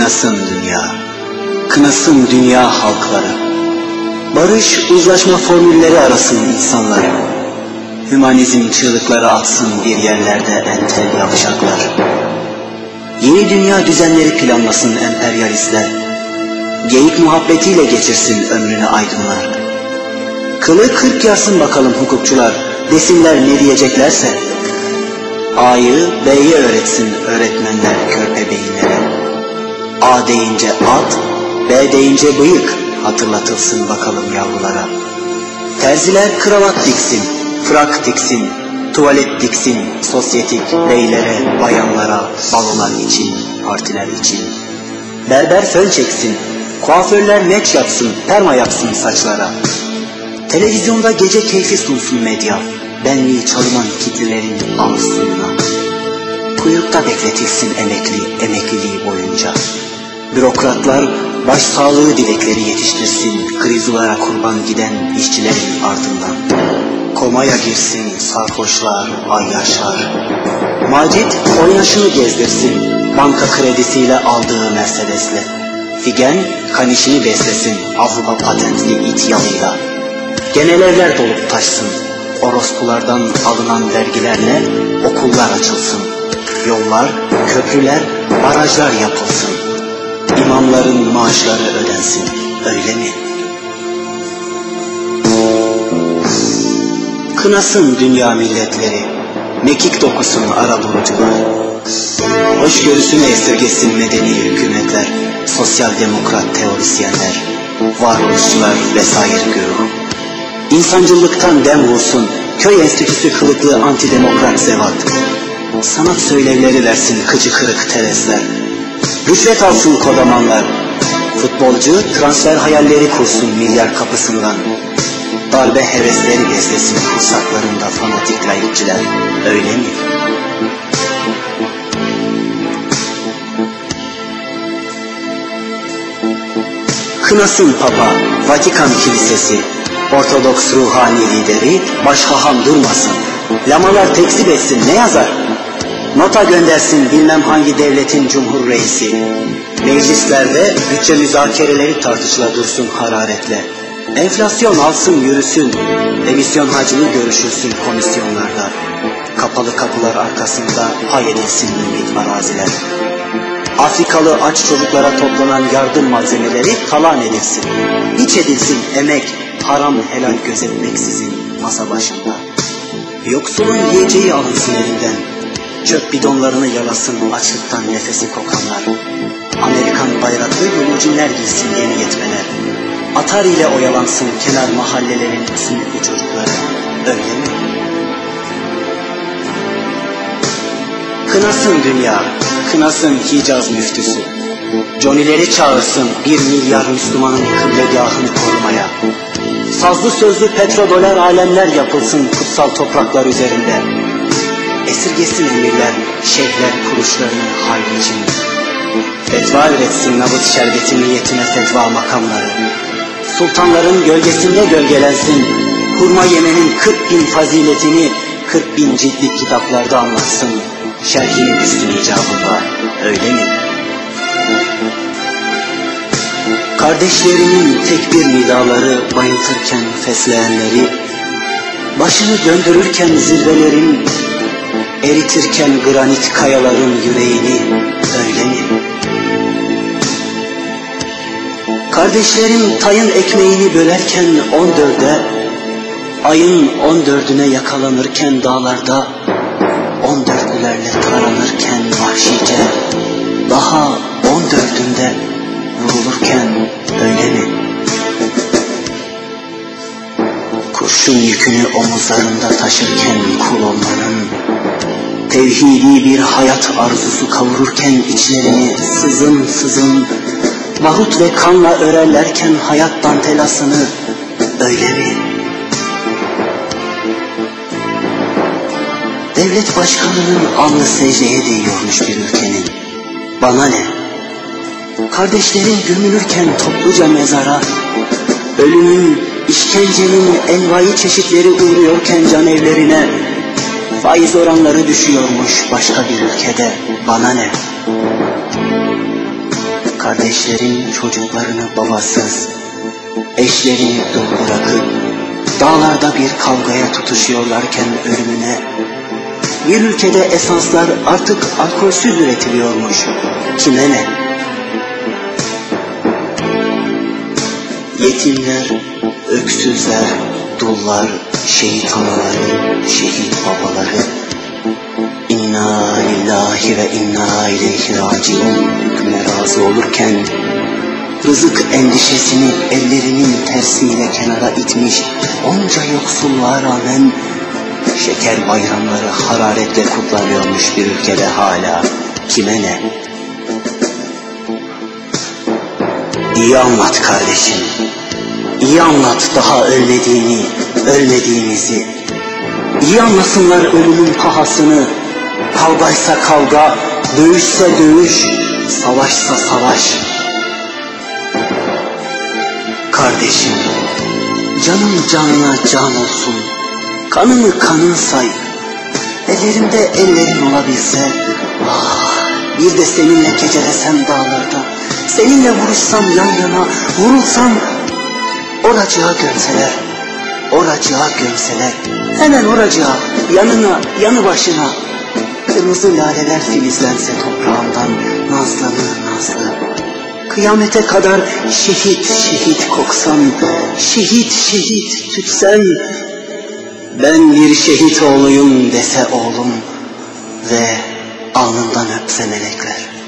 Kınasın dünya, kınasın dünya halkları. Barış, uzlaşma formülleri arasın insanları. Hümanizm çığlıkları atsın bir yerlerde entel yavşaklar. Yeni dünya düzenleri planlasın emperyalistler. Geyik muhabbetiyle geçirsin ömrünü aydınlar. Kılı kırk yarsın bakalım hukukçular, desinler ne diyeceklerse. A'yı B'ye öğretsin öğretmenler. A deyince at, B deyince bıyık hatırlatılsın bakalım yavrulara. Terziler kravat diksin, frak diksin, tuvalet diksin, sosyetik beylere, bayanlara, balolar için, partiler için. Berber fön çeksin, kuaförler meç yapsın, perma yapsın saçlara. Televizyonda gece keyfi sunsun medya, benliği çalınan kitlelerin suyuna. Kuyrukta bekletilsin emekli, emekliliği boyunca. Bürokratlar baş sağlığı dilekleri yetiştirsin krizulara kurban giden işçilerin ardından. Komaya girsin sarhoşlar, ayyaşlar. Macit oynaşını gezdirsin banka kredisiyle aldığı Mercedes'le. Figen kanişini beslesin Avrupa patentli it yalıyla. Genel evler dolup taşsın orospulardan alınan vergilerle okullar açılsın. Yollar, köprüler, barajlar yapılsın. İmamların maaşları ödensin. Öyle mi? Kınasın dünya milletleri, mekik dokusun Arabulucular. Hoşgörüsünü esirgesin medeni hükümetler, sosyal demokrat teorisyenler, varoluşçular vesaire güruh. İnsancıllıktan dem vursun, köy enstitüsü kılıklı antidemokrat zevat. Sanat söylevleri versin kıcı kırık teresler. Rüşvet alsın kodamanlar. Futbolcu transfer hayalleri kursun milyar kapısından. Darbe hevesleri beslesin kursaklarında fanatik layıkçılar. Öyle mi? Kınasın Papa, Vatikan Kilisesi, Ortodoks ruhani lideri başhaham durmasın. Lamalar tekzip etsin ne yazar? Nota göndersin bilmem hangi devletin cumhur reisi. Meclislerde bütçe müzakereleri tartışıla dursun hararetle. Enflasyon alsın yürüsün, emisyon hacmi görüşülsün komisyonlarda. Kapalı kapılar arkasında pay edilsin ümit araziler. Afrikalı aç çocuklara toplanan yardım malzemeleri talan edilsin. İç edilsin emek, haram helal gözetmeksizin masa başında. Yoksulun yiyeceği alınsın elinden. Çöp bidonlarını yalasın açlıktan nefesi kokanlar. Amerikan bayraklı yolcular giysin yeni yetmeler. Atar ile oyalansın kenar mahallelerin sümüklü çocukları. Öyle mi? Kınasın dünya, kınasın Hicaz müftüsü. Conileri çağırsın bir milyar Müslümanın kıblegahını korumaya. Sazlı sözlü petrodolar alemler yapılsın kutsal topraklar üzerinde. Esirgesin emirler, şeyhler kuruşlarının hali için. Fetva üretsin nabıt şerbeti niyetine fetva makamları. Sultanların gölgesinde gölgelensin. Hurma yemenin kırk bin faziletini kırk bin ciltlik kitaplarda anlatsın. Şerhini düşsün icabında. Öyle mi? Kardeşlerinin tek bir nidaları bayıltırken fesleğenleri, başını döndürürken zirvelerin, eritirken granit kayaların yüreğini, öyle mi? Kardeşlerin tayın ekmeğini bölerken on dörde, ayın on dördüne yakalanırken dağlarda, on dörtlülerle taranırken vahşice, daha on dördünde vurulurken öyle mi? Kurşun yükünü omuzlarında taşırken kul olmanın, tevhidi bir hayat arzusu kavururken içlerini sızın sızın, barut ve kanla örerlerken hayat dantelasını öyle mi? Devlet başkanının alnı secdeye değiyormuş bir ülkenin. Bana ne? Kardeşlerin gömülürken topluca mezara, ölümün, işkencenin envai çeşitleri uğruyorken can evlerine, faiz oranları düşüyormuş başka bir ülkede, bana ne? Kardeşlerin çocuklarını babasız, eşlerini dul bırakıp dağlarda bir kavgaya tutuşuyorlarken ölümüne bir ülkede esanslar artık alkolsüz üretiliyormuş. Kime ne? Yetimler, öksüzler, dullar, şehit anaları, şehit babaları. İnna lillahi ve inna ileyhi raciun hükmüne razı olurken rızık endişesini ellerinin tersiyle kenara itmiş onca yoksulluğa rağmen şeker bayramları hararetle kutlanıyormuş bir ülkede hala. Kime ne? İyi anlat kardeşim. İyi anlat daha ölmediğini, ölmediğimizi. İyi anlasınlar ölümün pahasını. Kavgaysa kavga, dövüşse dövüş, savaşsa savaş. Kardeşim, canın canına can olsun. Kanımı kanın say. Ellerimde ellerin olabilse. Ah, bir de seninle gecelesem dağlarda. Seninle vuruşsam yan yana, vurulsam oracığa gömseler. Oracığa gömseler. Hemen oracığa, yanına, yanı başına. Kırmızı laleler filizlense toprağımdan nazlanır nazlı. Kıyamete kadar şehit şehit koksan, şehit şehit tütsen, ben bir şehit oğluyum dese oğlum ve alnından öpse melekler.